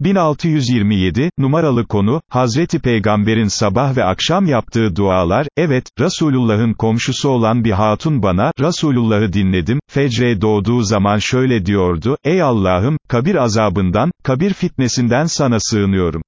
1627, numaralı konu, Hazreti Peygamber'in sabah ve akşam yaptığı dualar, evet, Resulullah'ın komşusu olan bir hatun bana, Resulullah'ı dinledim, fecre doğduğu zaman şöyle diyordu, ey Allah'ım, kabir azabından, kabir fitnesinden sana sığınıyorum.